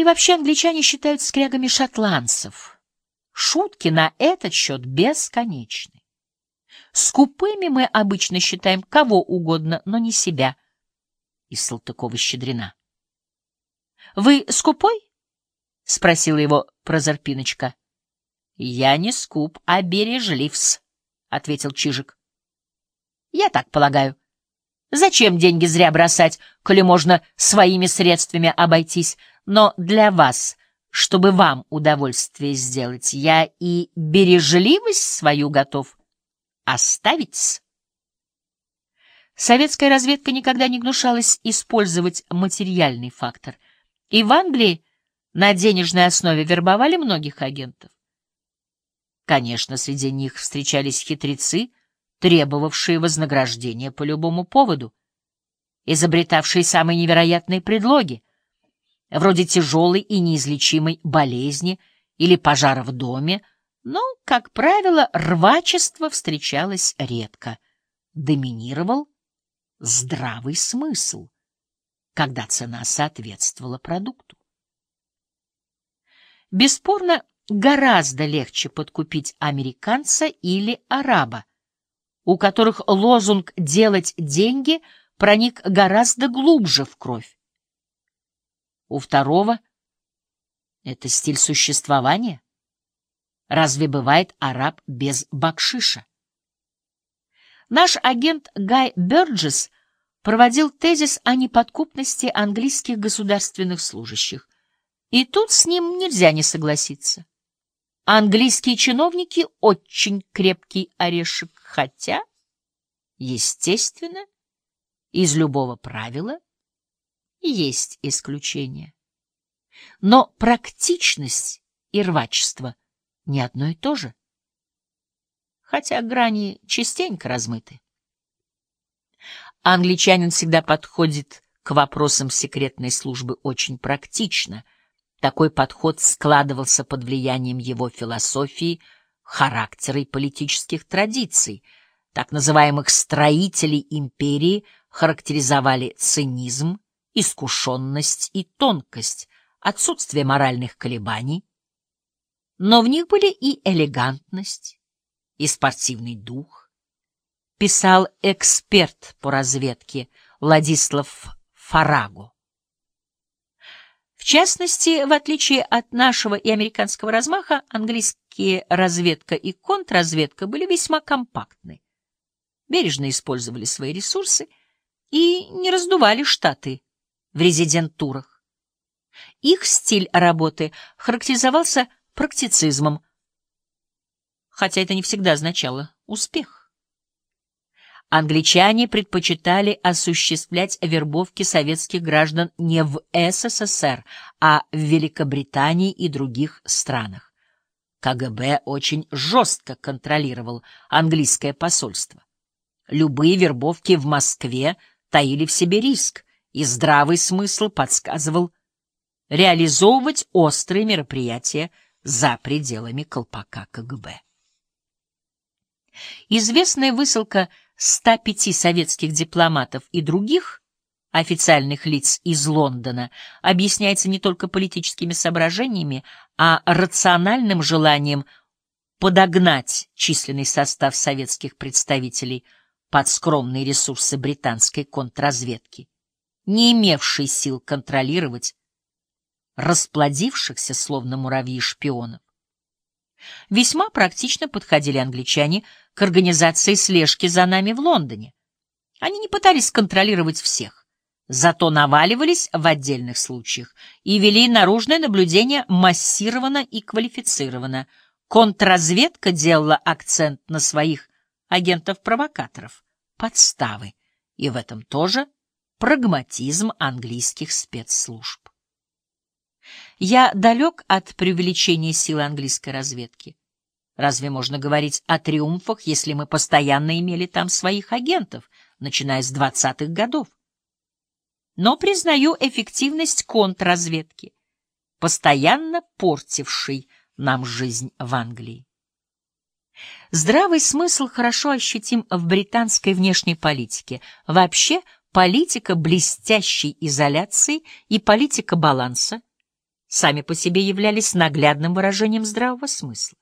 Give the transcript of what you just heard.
И вообще англичане считают скрягами шотландцев. Шутки на этот счет бесконечны. Скупыми мы обычно считаем кого угодно, но не себя. Из Салтыкова-Щедрина. — Вы скупой? — спросила его Прозорпиночка. — Я не скуп, а бережливс, — ответил Чижик. — Я так полагаю. Зачем деньги зря бросать, коли можно своими средствами обойтись? Но для вас, чтобы вам удовольствие сделать, я и бережливость свою готов оставить. Советская разведка никогда не гнушалась использовать материальный фактор. И в Англии на денежной основе вербовали многих агентов. Конечно, среди них встречались хитрецы, требовавшие вознаграждения по любому поводу, изобретавшие самые невероятные предлоги, вроде тяжелой и неизлечимой болезни или пожара в доме, но, как правило, рвачество встречалось редко. Доминировал здравый смысл, когда цена соответствовала продукту. Бесспорно, гораздо легче подкупить американца или араба, у которых лозунг «делать деньги» проник гораздо глубже в кровь. У второго — это стиль существования. Разве бывает араб без бакшиша? Наш агент Гай Бёрджес проводил тезис о неподкупности английских государственных служащих. И тут с ним нельзя не согласиться. Английские чиновники — очень крепкий орешек, хотя, естественно, из любого правила есть исключения. Но практичность и рвачество не одно и то же, хотя грани частенько размыты. Англичанин всегда подходит к вопросам секретной службы очень практично. Такой подход складывался под влиянием его философии, характера и политических традиций. Так называемых строителей империи характеризовали цинизм, искушенность и тонкость, отсутствие моральных колебаний, но в них были и элегантность, и спортивный дух. Писал эксперт по разведке Владислав Фараго. В частности, в отличие от нашего и американского размаха, английские разведка и контрразведка были весьма компактны, бережно использовали свои ресурсы и не раздували штаты в резидентурах. Их стиль работы характеризовался практицизмом, хотя это не всегда означало успех. Англичане предпочитали осуществлять вербовки советских граждан не в СССР, а в Великобритании и других странах. КГБ очень жестко контролировал английское посольство. Любые вербовки в Москве таили в себе риск, и здравый смысл подсказывал реализовывать острые мероприятия за пределами колпака КГБ. Известная высылка 105 советских дипломатов и других официальных лиц из Лондона объясняется не только политическими соображениями, а рациональным желанием подогнать численный состав советских представителей под скромные ресурсы британской контрразведки, не имевшей сил контролировать расплодившихся, словно муравьи, шпионов. Весьма практично подходили англичане к организации слежки за нами в Лондоне. Они не пытались контролировать всех, зато наваливались в отдельных случаях и вели наружное наблюдение массированно и квалифицированно. Контрразведка делала акцент на своих агентов-провокаторов, подставы, и в этом тоже прагматизм английских спецслужб. Я далек от преувеличения силы английской разведки. Разве можно говорить о триумфах, если мы постоянно имели там своих агентов, начиная с двадцатых годов? Но признаю эффективность контрразведки, постоянно портившей нам жизнь в Англии. Здравый смысл хорошо ощутим в британской внешней политике. Вообще, политика блестящей изоляции и политика баланса — сами по себе являлись наглядным выражением здравого смысла.